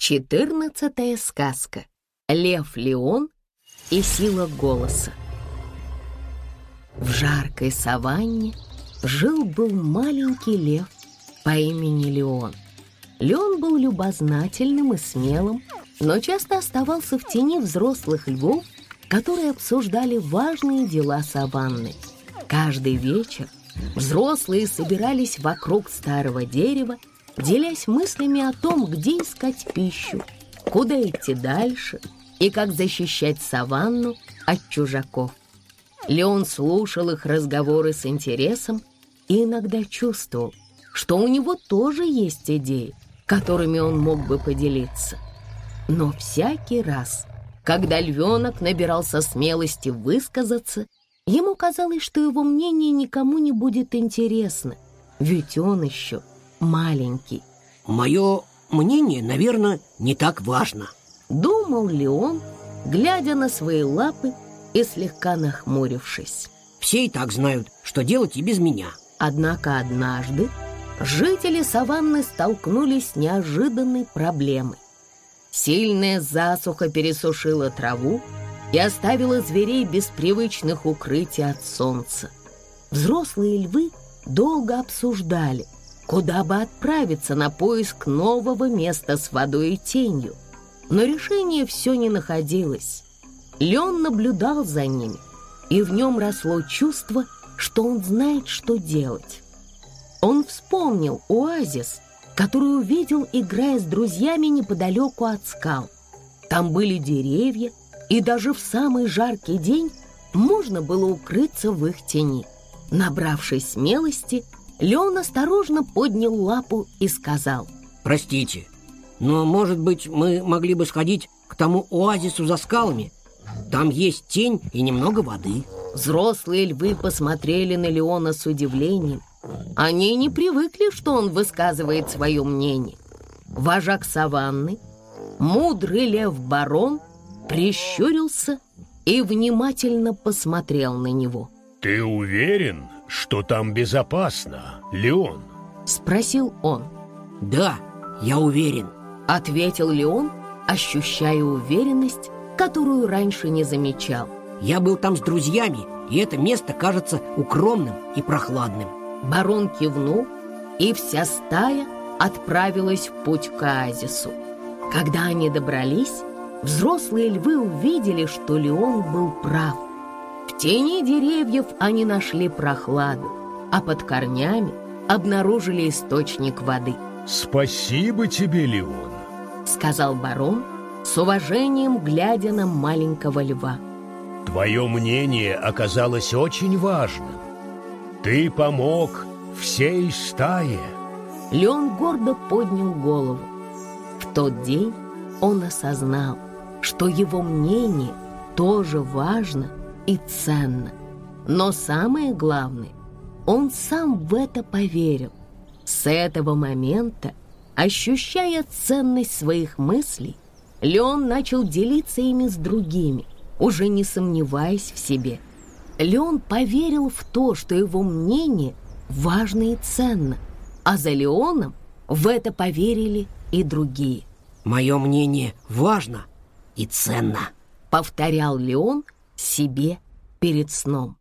Четырнадцатая сказка. Лев Леон и сила голоса. В жаркой саванне жил-был маленький лев по имени Леон. Леон был любознательным и смелым, но часто оставался в тени взрослых львов, которые обсуждали важные дела саванны. Каждый вечер взрослые собирались вокруг старого дерева делясь мыслями о том, где искать пищу, куда идти дальше и как защищать саванну от чужаков. Леон слушал их разговоры с интересом и иногда чувствовал, что у него тоже есть идеи, которыми он мог бы поделиться. Но всякий раз, когда львенок набирался смелости высказаться, ему казалось, что его мнение никому не будет интересно, ведь он еще маленький. Мое мнение, наверное, не так важно. Думал ли он, глядя на свои лапы и слегка нахмурившись. Все и так знают, что делать и без меня. Однако однажды жители саванны столкнулись с неожиданной проблемой. Сильная засуха пересушила траву и оставила зверей без привычных укрытий от солнца. Взрослые львы долго обсуждали – куда бы отправиться на поиск нового места с водой и тенью. Но решение все не находилось. Леон наблюдал за ними, и в нем росло чувство, что он знает, что делать. Он вспомнил оазис, который увидел, играя с друзьями неподалеку от скал. Там были деревья, и даже в самый жаркий день можно было укрыться в их тени. Набравшись смелости, Леон осторожно поднял лапу и сказал. «Простите, но, может быть, мы могли бы сходить к тому оазису за скалами? Там есть тень и немного воды». Взрослые львы посмотрели на Леона с удивлением. Они не привыкли, что он высказывает свое мнение. Вожак саванны, мудрый лев-барон, прищурился и внимательно посмотрел на него. «Ты уверен, что там безопасно, Леон?» Спросил он. «Да, я уверен», — ответил Леон, ощущая уверенность, которую раньше не замечал. «Я был там с друзьями, и это место кажется укромным и прохладным». Барон кивнул, и вся стая отправилась в путь к оазису. Когда они добрались, взрослые львы увидели, что Леон был прав тени деревьев они нашли прохладу, а под корнями обнаружили источник воды. «Спасибо тебе, Леон», — сказал барон, с уважением глядя на маленького льва. «Твое мнение оказалось очень важным. Ты помог всей стае». Леон гордо поднял голову. В тот день он осознал, что его мнение тоже важно и ценно. Но самое главное, он сам в это поверил. С этого момента, ощущая ценность своих мыслей, Леон начал делиться ими с другими, уже не сомневаясь в себе. Леон поверил в то, что его мнение важно и ценно, а за Леоном в это поверили и другие. «Мое мнение важно и ценно», — повторял Леон, себе перед сном.